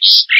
excuse.